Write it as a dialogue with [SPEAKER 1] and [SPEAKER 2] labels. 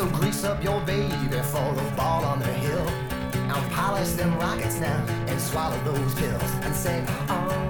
[SPEAKER 1] So grease up your baby for a ball on the hill. And polish them rockets now and swallow those pills and say, oh.